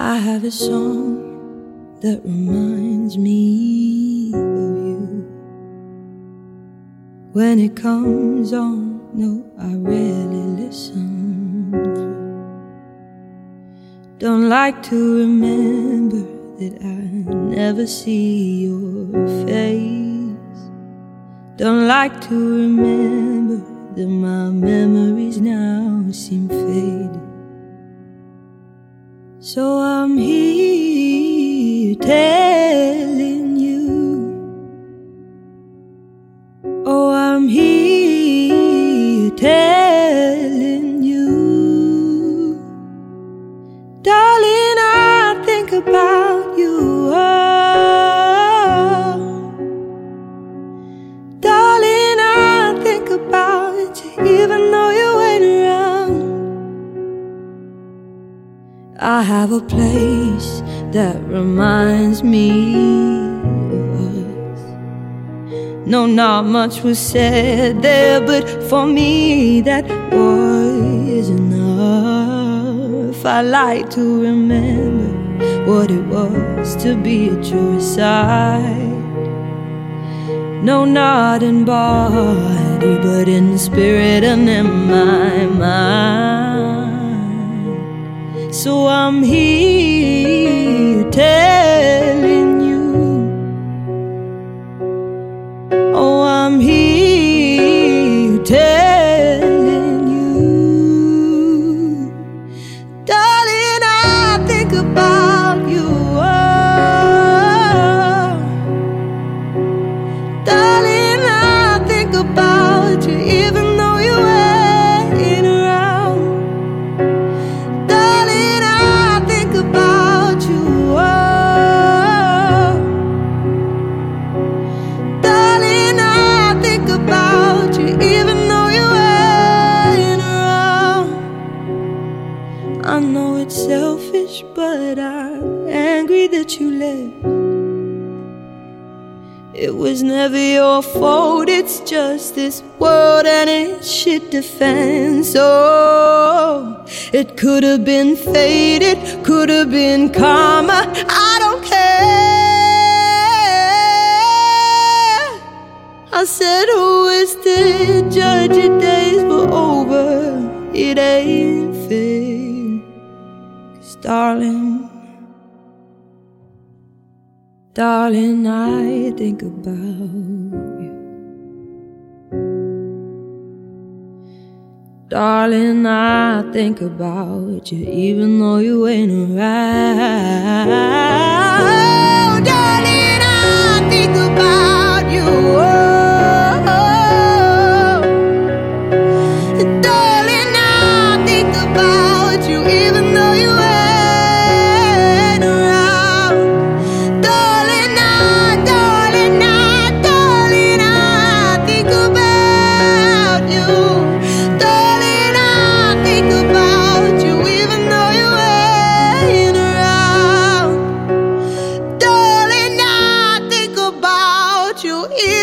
I have a song that reminds me of you. When it comes on, no, I rarely listen. Don't like to remember that I never see your face. Don't like to remember that my memories now seem faded. So I'm here I have a place that reminds me of us. No, not much was said there, but for me that was enough. I like to remember what it was to be at your side. No, not in body, but in spirit and in my mind. So I'm here selfish, but I'm angry that you left. It was never your fault, it's just this world and its shit defense. Oh, it could have been fate, it could have been karma. I don't care. I said, Who is the judge? Your days were over. It ain't fair. Darling, Darling, I think about you. Darling, I think about you even though you ain't around. Oh, darling, Yeah.